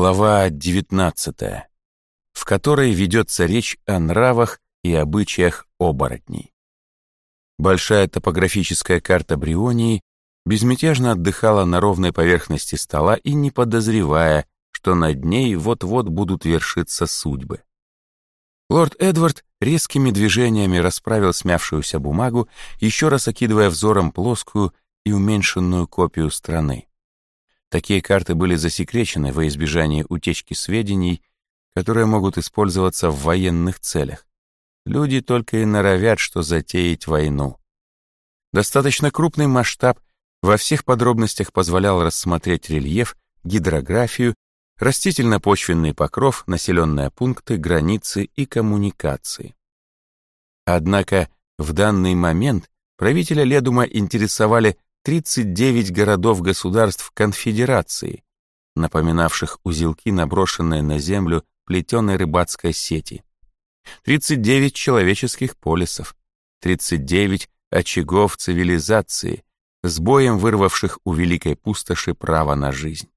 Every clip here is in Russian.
Глава 19, в которой ведется речь о нравах и обычаях оборотней. Большая топографическая карта Брионии безмятежно отдыхала на ровной поверхности стола и не подозревая, что над ней вот-вот будут вершиться судьбы. Лорд Эдвард резкими движениями расправил смявшуюся бумагу, еще раз окидывая взором плоскую и уменьшенную копию страны. Такие карты были засекречены во избежание утечки сведений, которые могут использоваться в военных целях. Люди только и норовят, что затеять войну. Достаточно крупный масштаб во всех подробностях позволял рассмотреть рельеф, гидрографию, растительно-почвенный покров, населенные пункты, границы и коммуникации. Однако в данный момент правителя Ледума интересовали 39 городов-государств конфедерации, напоминавших узелки, наброшенные на землю плетеной рыбацкой сети. 39 человеческих полисов, 39 очагов цивилизации, с боем вырвавших у великой пустоши право на жизнь.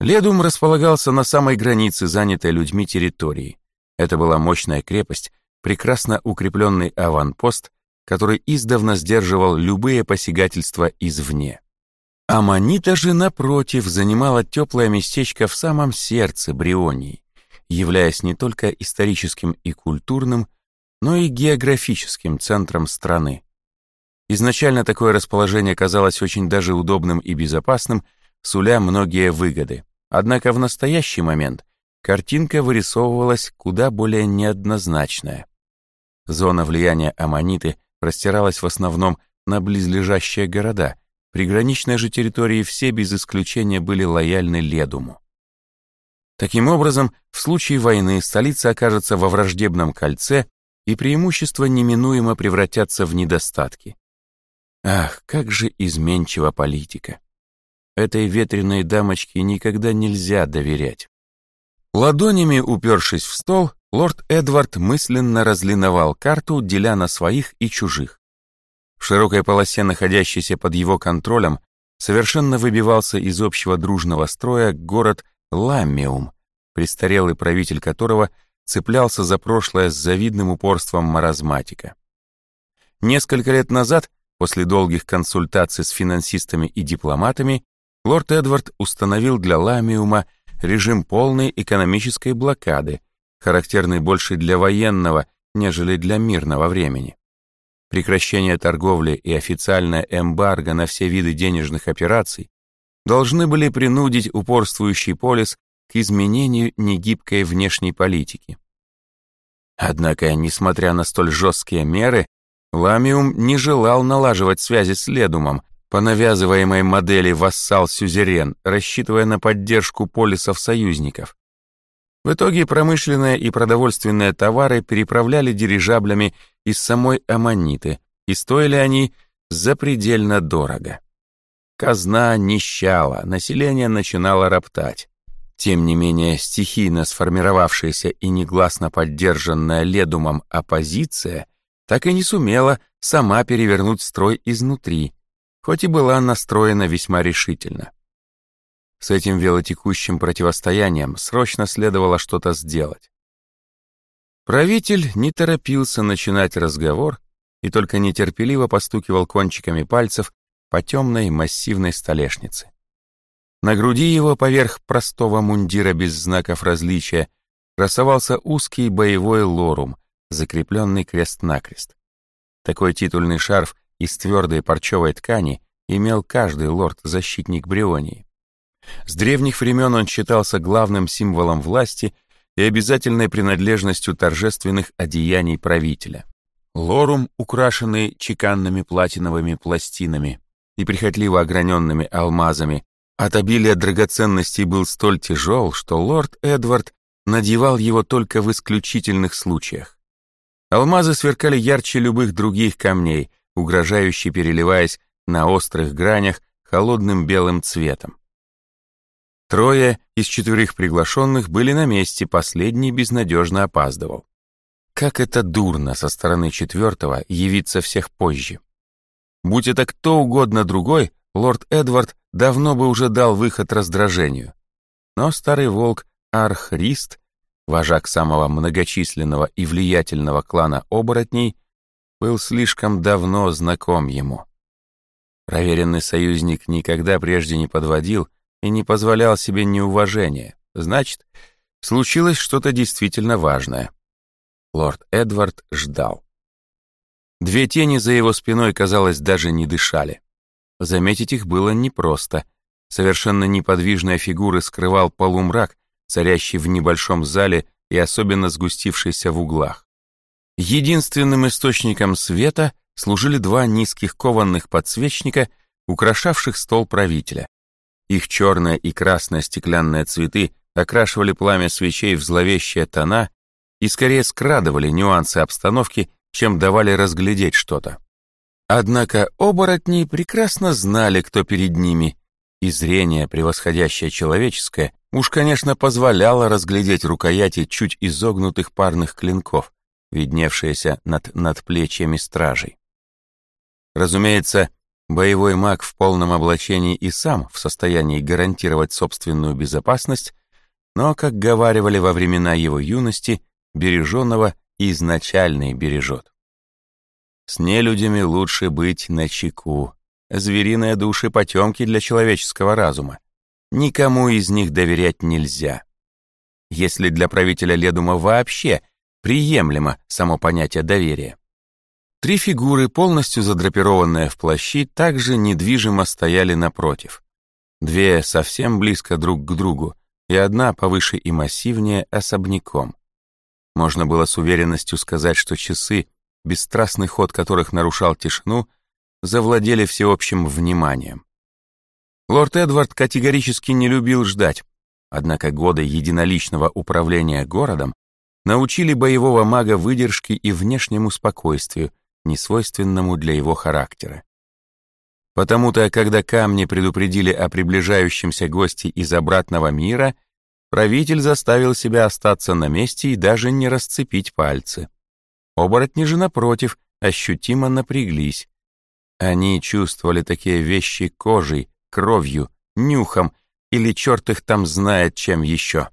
Ледум располагался на самой границе занятой людьми территории. Это была мощная крепость, прекрасно укрепленный аванпост, который издавна сдерживал любые посягательства извне. Аманита же, напротив, занимала теплое местечко в самом сердце Брионии, являясь не только историческим и культурным, но и географическим центром страны. Изначально такое расположение казалось очень даже удобным и безопасным, суля многие выгоды. Однако в настоящий момент картинка вырисовывалась куда более неоднозначная. Зона влияния Аманиты простиралась в основном на близлежащие города, приграничные же территории все без исключения были лояльны Ледуму. Таким образом, в случае войны столица окажется во враждебном кольце, и преимущества неминуемо превратятся в недостатки. Ах, как же изменчива политика! Этой ветреной дамочке никогда нельзя доверять. Ладонями упершись в стол, лорд Эдвард мысленно разлиновал карту, деля на своих и чужих. В широкой полосе, находящейся под его контролем, совершенно выбивался из общего дружного строя город Ламмиум, престарелый правитель которого цеплялся за прошлое с завидным упорством маразматика. Несколько лет назад, после долгих консультаций с финансистами и дипломатами, лорд Эдвард установил для Ламиума режим полной экономической блокады, характерный больше для военного, нежели для мирного времени. Прекращение торговли и официальная эмбарго на все виды денежных операций должны были принудить упорствующий полис к изменению негибкой внешней политики. Однако, несмотря на столь жесткие меры, Ламиум не желал налаживать связи с Ледумом по навязываемой модели «Вассал-сюзерен», рассчитывая на поддержку полисов-союзников. В итоге промышленные и продовольственные товары переправляли дирижаблями из самой Аманиты, и стоили они запредельно дорого. Казна нищала, население начинало роптать. Тем не менее, стихийно сформировавшаяся и негласно поддержанная Ледумом оппозиция так и не сумела сама перевернуть строй изнутри, хоть и была настроена весьма решительно. С этим велотекущим противостоянием срочно следовало что-то сделать. Правитель не торопился начинать разговор и только нетерпеливо постукивал кончиками пальцев по темной массивной столешнице. На груди его поверх простого мундира без знаков различия красовался узкий боевой лорум, закрепленный крест-накрест. Такой титульный шарф из твердой парчевой ткани имел каждый лорд-защитник Брионии. С древних времен он считался главным символом власти и обязательной принадлежностью торжественных одеяний правителя. Лорум, украшенный чеканными платиновыми пластинами и прихотливо ограненными алмазами, от обилия драгоценностей был столь тяжел, что лорд Эдвард надевал его только в исключительных случаях. Алмазы сверкали ярче любых других камней, угрожающе переливаясь на острых гранях холодным белым цветом. Трое из четверых приглашенных были на месте, последний безнадежно опаздывал. Как это дурно со стороны четвертого явиться всех позже. Будь это кто угодно другой, лорд Эдвард давно бы уже дал выход раздражению. Но старый волк Архрист, вожак самого многочисленного и влиятельного клана оборотней, был слишком давно знаком ему. Проверенный союзник никогда прежде не подводил и не позволял себе неуважения. Значит, случилось что-то действительно важное. Лорд Эдвард ждал. Две тени за его спиной, казалось, даже не дышали. Заметить их было непросто. Совершенно неподвижная фигура скрывал полумрак, царящий в небольшом зале и особенно сгустившийся в углах. Единственным источником света служили два низких кованных подсвечника, украшавших стол правителя. Их черная и красная стеклянные цветы окрашивали пламя свечей в зловещие тона и скорее скрадывали нюансы обстановки, чем давали разглядеть что-то. Однако оборотни прекрасно знали, кто перед ними, и зрение, превосходящее человеческое, уж, конечно, позволяло разглядеть рукояти чуть изогнутых парных клинков, видневшиеся над надплечьями стражей. Разумеется, боевой маг в полном облачении и сам в состоянии гарантировать собственную безопасность, но, как говаривали во времена его юности, береженного изначально и бережет. С нелюдями лучше быть начеку. Звериные души потемки для человеческого разума. Никому из них доверять нельзя. Если для правителя Ледума вообще приемлемо само понятие доверия. Три фигуры, полностью задрапированные в плащи, также недвижимо стояли напротив. Две совсем близко друг к другу, и одна повыше и массивнее особняком. Можно было с уверенностью сказать, что часы, бесстрастный ход которых нарушал тишину, завладели всеобщим вниманием. Лорд Эдвард категорически не любил ждать, однако годы единоличного управления городом научили боевого мага выдержке и внешнему спокойствию, несвойственному для его характера. Потому-то, когда камни предупредили о приближающемся гости из обратного мира, правитель заставил себя остаться на месте и даже не расцепить пальцы. Оборотни же, напротив, ощутимо напряглись. Они чувствовали такие вещи кожей, кровью, нюхом или черт их там знает чем еще.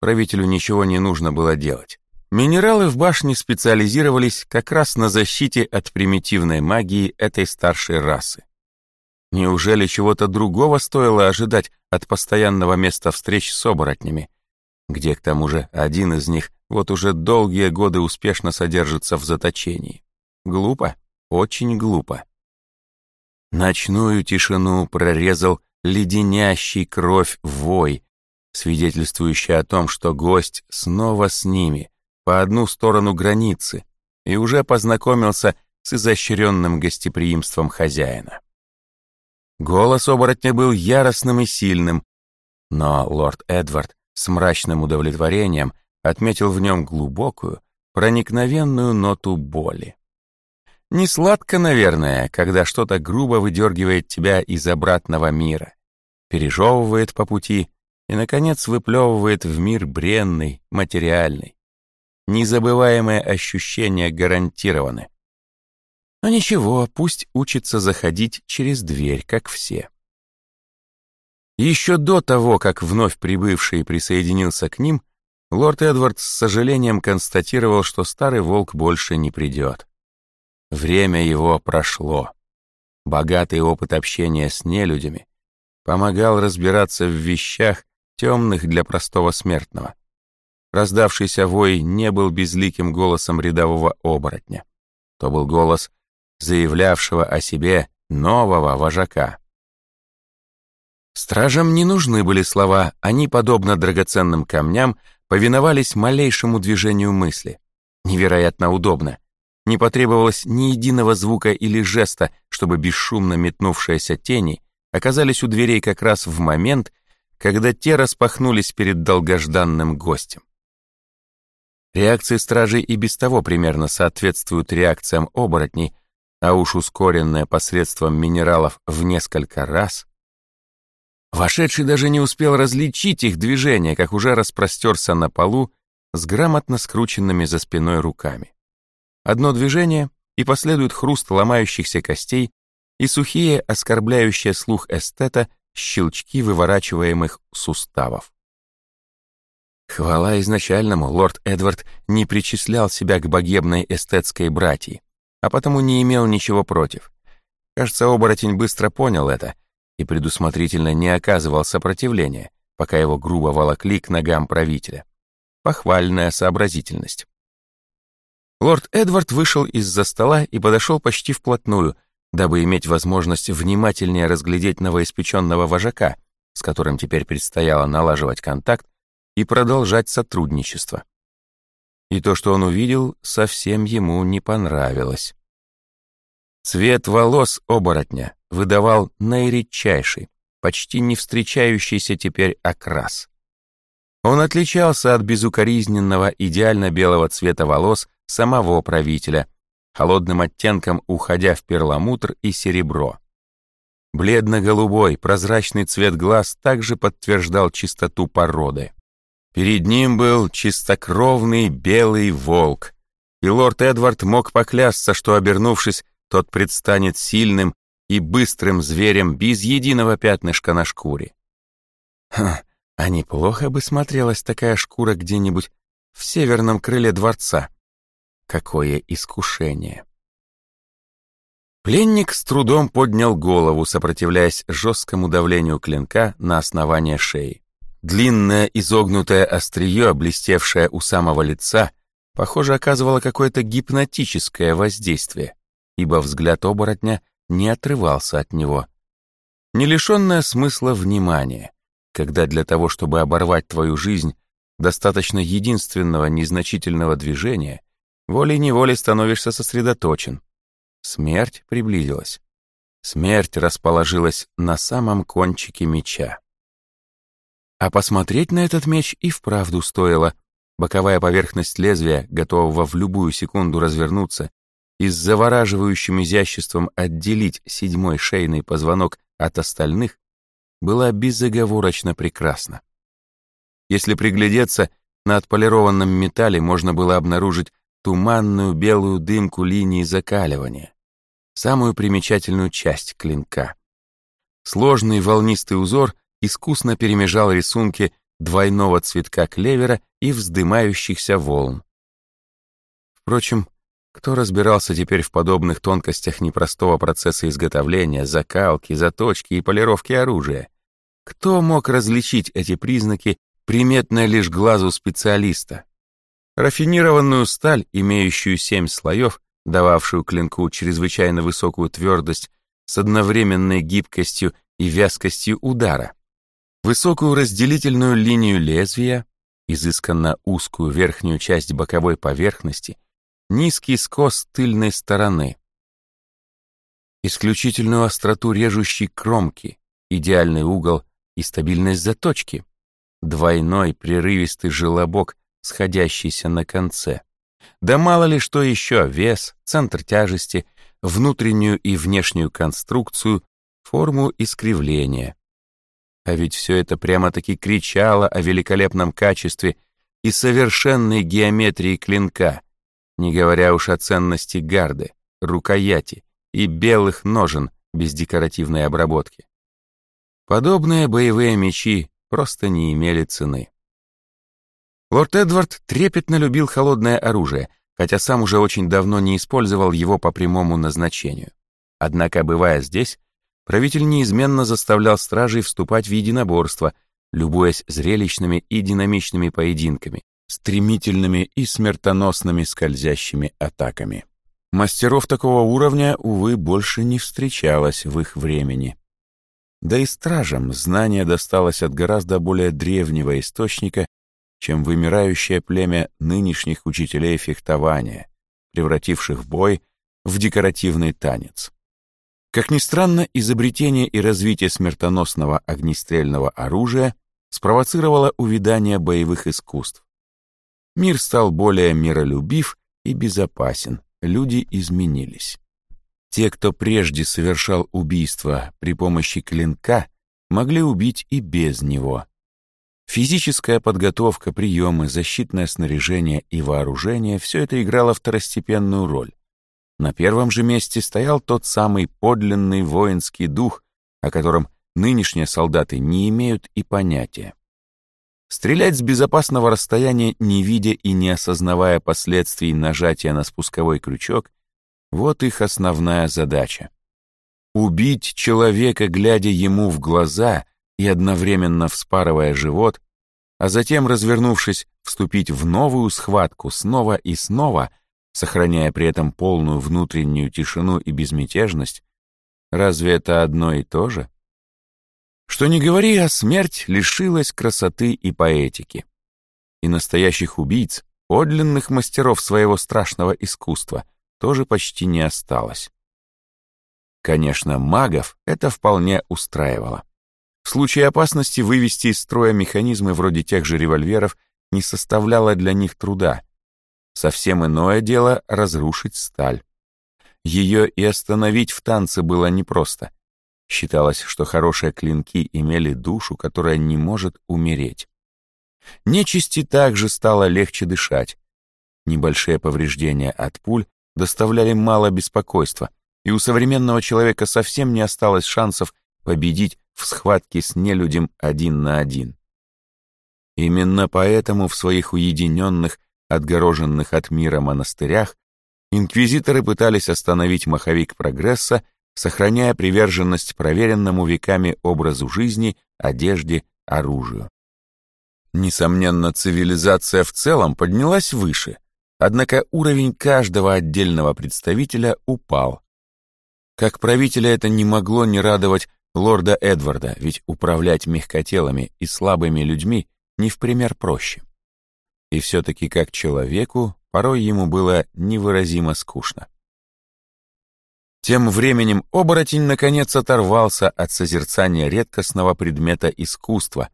Правителю ничего не нужно было делать. Минералы в башне специализировались как раз на защите от примитивной магии этой старшей расы. Неужели чего-то другого стоило ожидать от постоянного места встреч с оборотнями, где к тому же один из них вот уже долгие годы успешно содержится в заточении? Глупо, очень глупо. Ночную тишину прорезал леденящий кровь вой, свидетельствующий о том, что гость снова с ними, по одну сторону границы и уже познакомился с изощренным гостеприимством хозяина. Голос оборотня был яростным и сильным, но лорд Эдвард с мрачным удовлетворением отметил в нем глубокую, проникновенную ноту боли. Не сладко, наверное, когда что-то грубо выдергивает тебя из обратного мира, пережевывает по пути и, наконец, выплевывает в мир бренный, материальный. Незабываемые ощущения гарантированы. Но ничего, пусть учится заходить через дверь, как все. Еще до того, как вновь прибывший присоединился к ним, лорд Эдвард с сожалением констатировал, что старый волк больше не придет. Время его прошло. Богатый опыт общения с нелюдями помогал разбираться в вещах, темных для простого смертного. Раздавшийся вой не был безликим голосом рядового оборотня. То был голос заявлявшего о себе нового вожака. Стражам не нужны были слова, они, подобно драгоценным камням, повиновались малейшему движению мысли. Невероятно удобно. Не потребовалось ни единого звука или жеста, чтобы бесшумно метнувшиеся тени оказались у дверей как раз в момент, когда те распахнулись перед долгожданным гостем. Реакции стражей и без того примерно соответствуют реакциям оборотней, а уж ускоренная посредством минералов в несколько раз. Вошедший даже не успел различить их движение, как уже распростерся на полу с грамотно скрученными за спиной руками. Одно движение, и последует хруст ломающихся костей и сухие, оскорбляющие слух эстета, щелчки выворачиваемых суставов. Хвала изначальному, лорд Эдвард не причислял себя к богемной эстетской братьи, а потому не имел ничего против. Кажется, оборотень быстро понял это и предусмотрительно не оказывал сопротивления, пока его грубо волокли к ногам правителя. Похвальная сообразительность. Лорд Эдвард вышел из-за стола и подошел почти вплотную, дабы иметь возможность внимательнее разглядеть новоиспеченного вожака, с которым теперь предстояло налаживать контакт и продолжать сотрудничество. И то, что он увидел, совсем ему не понравилось. Цвет волос оборотня выдавал наиредчайший, почти не встречающийся теперь окрас. Он отличался от безукоризненного идеально белого цвета волос самого правителя, холодным оттенком уходя в перламутр и серебро. Бледно-голубой, прозрачный цвет глаз также подтверждал чистоту породы. Перед ним был чистокровный белый волк, и лорд Эдвард мог поклясться, что, обернувшись, тот предстанет сильным и быстрым зверем без единого пятнышка на шкуре. Ха, а неплохо бы смотрелась такая шкура где-нибудь в северном крыле дворца. Какое искушение! Пленник с трудом поднял голову, сопротивляясь жесткому давлению клинка на основание шеи. Длинное изогнутое острие, блестевшее у самого лица, похоже, оказывало какое-то гипнотическое воздействие, ибо взгляд оборотня не отрывался от него. Не лишенное смысла внимания, когда для того, чтобы оборвать твою жизнь, достаточно единственного незначительного движения — волей-неволей становишься сосредоточен. Смерть приблизилась. Смерть расположилась на самом кончике меча. А посмотреть на этот меч и вправду стоило. Боковая поверхность лезвия, готового в любую секунду развернуться, и с завораживающим изяществом отделить седьмой шейный позвонок от остальных, была безоговорочно прекрасна. Если приглядеться, на отполированном металле можно было обнаружить туманную белую дымку линии закаливания, самую примечательную часть клинка. Сложный волнистый узор искусно перемежал рисунки двойного цветка клевера и вздымающихся волн. Впрочем, кто разбирался теперь в подобных тонкостях непростого процесса изготовления, закалки, заточки и полировки оружия? Кто мог различить эти признаки, приметные лишь глазу специалиста? Рафинированную сталь, имеющую семь слоев, дававшую клинку чрезвычайно высокую твердость с одновременной гибкостью и вязкостью удара, высокую разделительную линию лезвия, изысканно узкую верхнюю часть боковой поверхности, низкий скос тыльной стороны, исключительную остроту режущей кромки, идеальный угол и стабильность заточки, двойной прерывистый желобок сходящийся на конце. Да мало ли что еще, вес, центр тяжести, внутреннюю и внешнюю конструкцию, форму искривления. А ведь все это прямо-таки кричало о великолепном качестве и совершенной геометрии клинка, не говоря уж о ценности гарды, рукояти и белых ножен без декоративной обработки. Подобные боевые мечи просто не имели цены. Лорд Эдвард трепетно любил холодное оружие, хотя сам уже очень давно не использовал его по прямому назначению. Однако, бывая здесь, правитель неизменно заставлял стражей вступать в единоборство, любуясь зрелищными и динамичными поединками, стремительными и смертоносными скользящими атаками. Мастеров такого уровня, увы, больше не встречалось в их времени. Да и стражам знание досталось от гораздо более древнего источника, чем вымирающее племя нынешних учителей фехтования, превративших бой в декоративный танец. Как ни странно, изобретение и развитие смертоносного огнестрельного оружия спровоцировало увядание боевых искусств. Мир стал более миролюбив и безопасен, люди изменились. Те, кто прежде совершал убийство при помощи клинка, могли убить и без него. Физическая подготовка, приемы, защитное снаряжение и вооружение — все это играло второстепенную роль. На первом же месте стоял тот самый подлинный воинский дух, о котором нынешние солдаты не имеют и понятия. Стрелять с безопасного расстояния, не видя и не осознавая последствий нажатия на спусковой крючок, вот их основная задача. Убить человека, глядя ему в глаза и одновременно вспарывая живот, а затем, развернувшись, вступить в новую схватку снова и снова, сохраняя при этом полную внутреннюю тишину и безмятежность, разве это одно и то же? Что не говори, а смерть лишилась красоты и поэтики. И настоящих убийц, подлинных мастеров своего страшного искусства, тоже почти не осталось. Конечно, магов это вполне устраивало. В случае опасности вывести из строя механизмы вроде тех же револьверов не составляло для них труда. Совсем иное дело разрушить сталь. Ее и остановить в танце было непросто. Считалось, что хорошие клинки имели душу, которая не может умереть. Нечисти также стало легче дышать. Небольшие повреждения от пуль доставляли мало беспокойства, и у современного человека совсем не осталось шансов победить в схватке с нелюдем один на один. Именно поэтому в своих уединенных, отгороженных от мира монастырях инквизиторы пытались остановить маховик прогресса сохраняя приверженность проверенному веками образу жизни, одежде, оружию. Несомненно, цивилизация в целом поднялась выше, однако уровень каждого отдельного представителя упал. Как правителя это не могло не радовать лорда Эдварда, ведь управлять мягкотелыми и слабыми людьми не в пример проще. И все-таки как человеку порой ему было невыразимо скучно. Тем временем оборотень наконец оторвался от созерцания редкостного предмета искусства,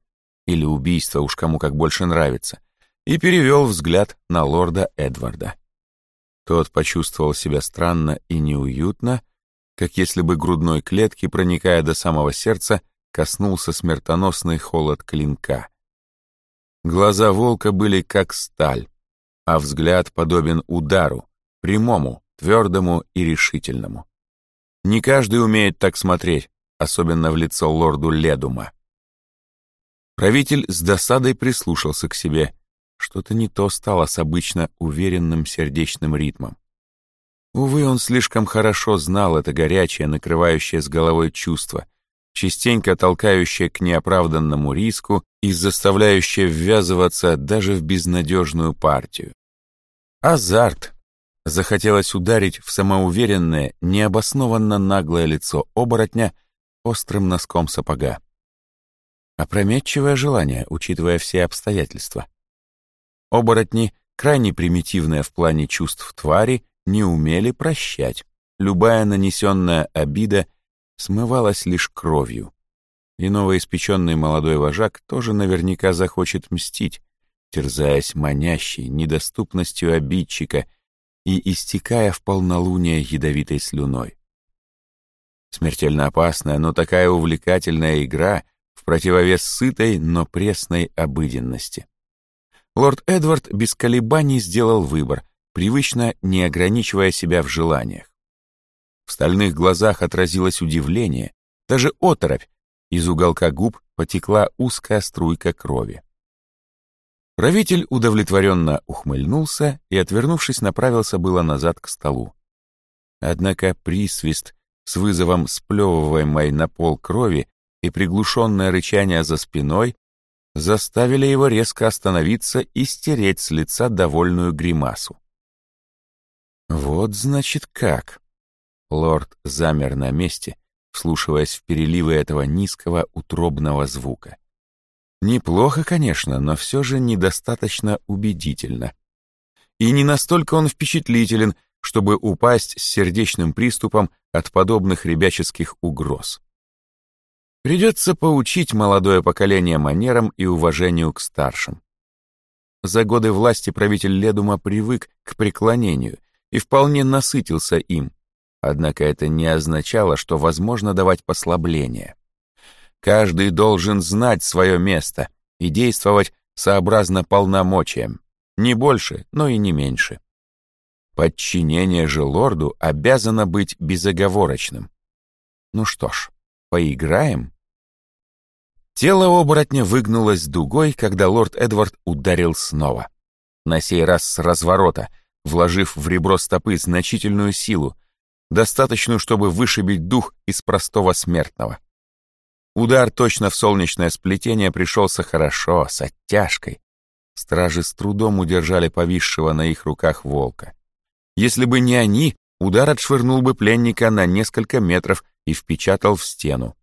или убийства, уж кому как больше нравится, и перевел взгляд на лорда Эдварда. Тот почувствовал себя странно и неуютно, как если бы грудной клетки, проникая до самого сердца, коснулся смертоносный холод клинка. Глаза волка были как сталь, а взгляд подобен удару, прямому, твердому и решительному. Не каждый умеет так смотреть, особенно в лицо лорду Ледума. Правитель с досадой прислушался к себе. Что-то не то стало с обычно уверенным сердечным ритмом. Увы, он слишком хорошо знал это горячее, накрывающее с головой чувство, частенько толкающее к неоправданному риску и заставляющее ввязываться даже в безнадежную партию. Азарт, Захотелось ударить в самоуверенное, необоснованно наглое лицо оборотня острым носком сапога. Опрометчивое желание, учитывая все обстоятельства. Оборотни, крайне примитивные в плане чувств твари, не умели прощать. Любая нанесенная обида смывалась лишь кровью. И новоиспеченный молодой вожак тоже наверняка захочет мстить, терзаясь манящей недоступностью обидчика — и истекая в полнолуние ядовитой слюной. Смертельно опасная, но такая увлекательная игра в противовес сытой, но пресной обыденности. Лорд Эдвард без колебаний сделал выбор, привычно не ограничивая себя в желаниях. В стальных глазах отразилось удивление, даже оторопь, из уголка губ потекла узкая струйка крови. Правитель удовлетворенно ухмыльнулся и, отвернувшись, направился было назад к столу. Однако присвист с вызовом сплевываемой на пол крови и приглушенное рычание за спиной заставили его резко остановиться и стереть с лица довольную гримасу. «Вот, значит, как!» Лорд замер на месте, вслушиваясь в переливы этого низкого утробного звука. Неплохо, конечно, но все же недостаточно убедительно. И не настолько он впечатлителен, чтобы упасть с сердечным приступом от подобных ребяческих угроз. Придется поучить молодое поколение манерам и уважению к старшим. За годы власти правитель Ледума привык к преклонению и вполне насытился им, однако это не означало, что возможно давать послабление. Каждый должен знать свое место и действовать сообразно полномочиям, не больше, но и не меньше. Подчинение же лорду обязано быть безоговорочным. Ну что ж, поиграем? Тело оборотня выгнулось дугой, когда лорд Эдвард ударил снова. На сей раз с разворота, вложив в ребро стопы значительную силу, достаточную, чтобы вышибить дух из простого смертного. Удар точно в солнечное сплетение пришелся хорошо, с оттяжкой. Стражи с трудом удержали повисшего на их руках волка. Если бы не они, удар отшвырнул бы пленника на несколько метров и впечатал в стену.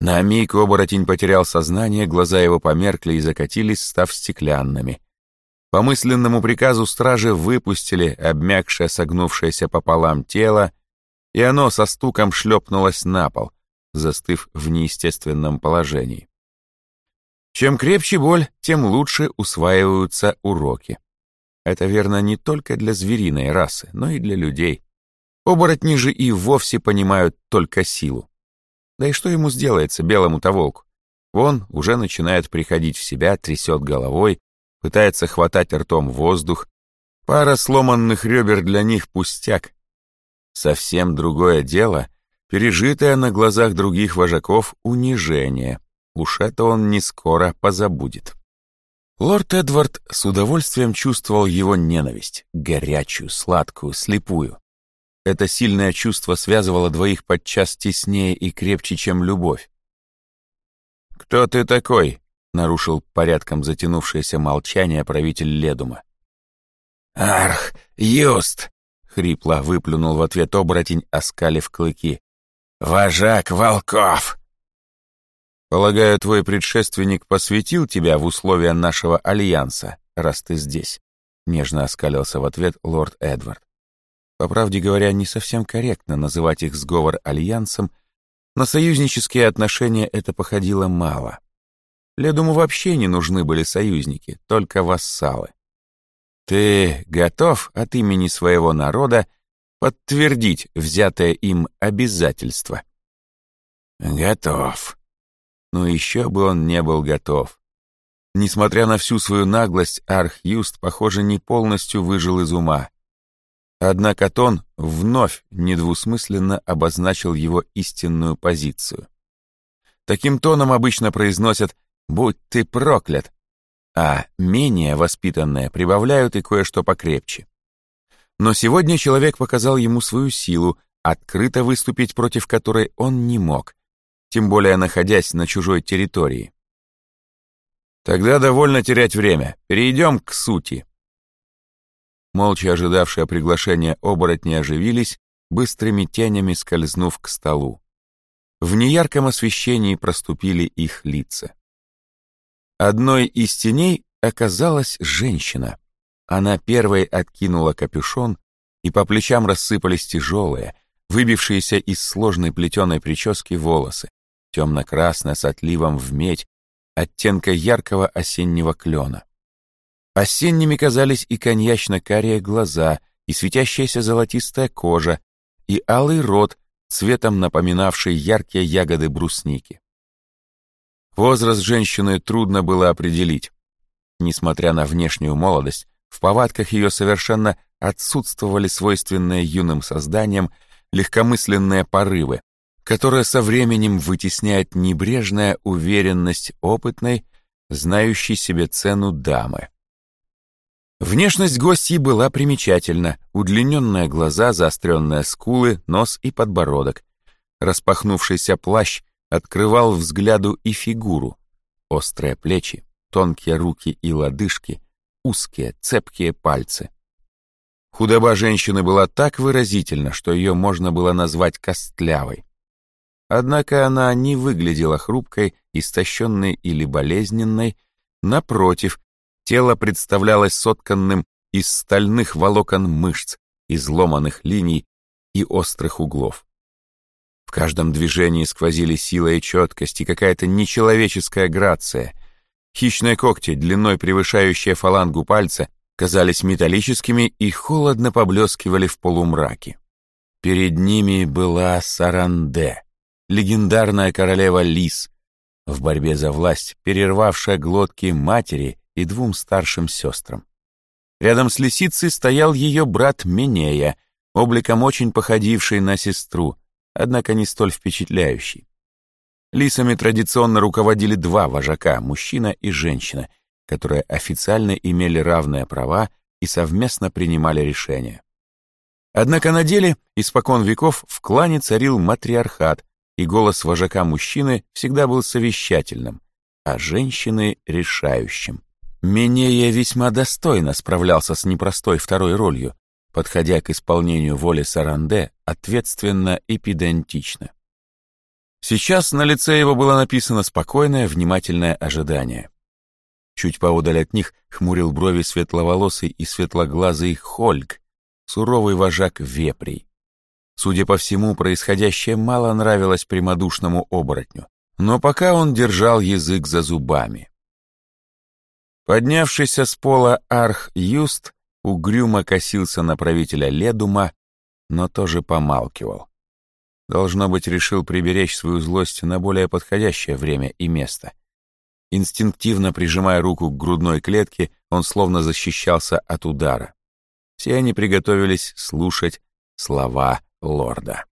На миг оборотень потерял сознание, глаза его померкли и закатились, став стеклянными. По мысленному приказу стражи выпустили обмякшее, согнувшееся пополам тело, и оно со стуком шлепнулось на пол, застыв в неестественном положении. Чем крепче боль, тем лучше усваиваются уроки. Это верно не только для звериной расы, но и для людей. Оборотни же и вовсе понимают только силу. Да и что ему сделается, белому-то волку? Он уже начинает приходить в себя, трясет головой, пытается хватать ртом воздух. Пара сломанных ребер для них пустяк. Совсем другое дело — пережитое на глазах других вожаков унижение. Уж это он не скоро позабудет. Лорд Эдвард с удовольствием чувствовал его ненависть, горячую, сладкую, слепую. Это сильное чувство связывало двоих подчас теснее и крепче, чем любовь. «Кто ты такой?» — нарушил порядком затянувшееся молчание правитель Ледума. «Арх, Юст!» — хрипло выплюнул в ответ оборотень, оскалив клыки. «Вожак волков!» «Полагаю, твой предшественник посвятил тебя в условия нашего альянса, раз ты здесь», — нежно оскалился в ответ лорд Эдвард. По правде говоря, не совсем корректно называть их сговор альянсом, на союзнические отношения это походило мало. Ледуму вообще не нужны были союзники, только вассалы. Ты готов от имени своего народа подтвердить взятое им обязательство? Готов. Но еще бы он не был готов. Несмотря на всю свою наглость, Архюст, похоже, не полностью выжил из ума. Однако Тон вновь недвусмысленно обозначил его истинную позицию. Таким тоном обычно произносят «будь ты проклят», а менее воспитанные прибавляют и кое-что покрепче. Но сегодня человек показал ему свою силу, открыто выступить против которой он не мог, тем более находясь на чужой территории. Тогда довольно терять время. Перейдем к сути. Молча ожидавшие приглашения оборотни оживились, быстрыми тенями скользнув к столу. В неярком освещении проступили их лица. Одной из теней оказалась женщина. Она первой откинула капюшон, и по плечам рассыпались тяжелые, выбившиеся из сложной плетеной прически волосы, темно-красная с отливом в медь, оттенка яркого осеннего клена. Осенними казались и коньячно-карие глаза, и светящаяся золотистая кожа, и алый рот, цветом напоминавший яркие ягоды брусники. Возраст женщины трудно было определить. Несмотря на внешнюю молодость, в повадках ее совершенно отсутствовали свойственные юным созданиям легкомысленные порывы, которые со временем вытесняют небрежная уверенность опытной, знающей себе цену дамы. Внешность гостьи была примечательна. Удлиненные глаза, заостренные скулы, нос и подбородок. Распахнувшийся плащ открывал взгляду и фигуру. Острые плечи, тонкие руки и лодыжки, узкие, цепкие пальцы. Худоба женщины была так выразительна, что ее можно было назвать костлявой. Однако она не выглядела хрупкой, истощенной или болезненной, напротив, Тело представлялось сотканным из стальных волокон мышц, изломанных линий и острых углов. В каждом движении сквозили сила и четкость и какая-то нечеловеческая грация. Хищные когти, длиной превышающие фалангу пальца, казались металлическими и холодно поблескивали в полумраке. Перед ними была Саранде, легендарная королева Лис, в борьбе за власть, перервавшая глотки матери и двум старшим сестрам. Рядом с лисицей стоял ее брат Минея, обликом очень походивший на сестру, однако не столь впечатляющий. Лисами традиционно руководили два вожака, мужчина и женщина, которые официально имели равные права и совместно принимали решения. Однако на деле, испокон веков, в клане царил матриархат, и голос вожака мужчины всегда был совещательным, а женщины — решающим. Менея весьма достойно справлялся с непростой второй ролью, подходя к исполнению воли Саранде ответственно и педантично. Сейчас на лице его было написано спокойное, внимательное ожидание. Чуть поодаль от них хмурил брови светловолосый и светлоглазый Хольг, суровый вожак вепрей. Судя по всему, происходящее мало нравилось прямодушному оборотню, но пока он держал язык за зубами. Поднявшийся с пола арх-юст угрюмо косился на правителя Ледума, но тоже помалкивал. Должно быть, решил приберечь свою злость на более подходящее время и место. Инстинктивно прижимая руку к грудной клетке, он словно защищался от удара. Все они приготовились слушать слова лорда.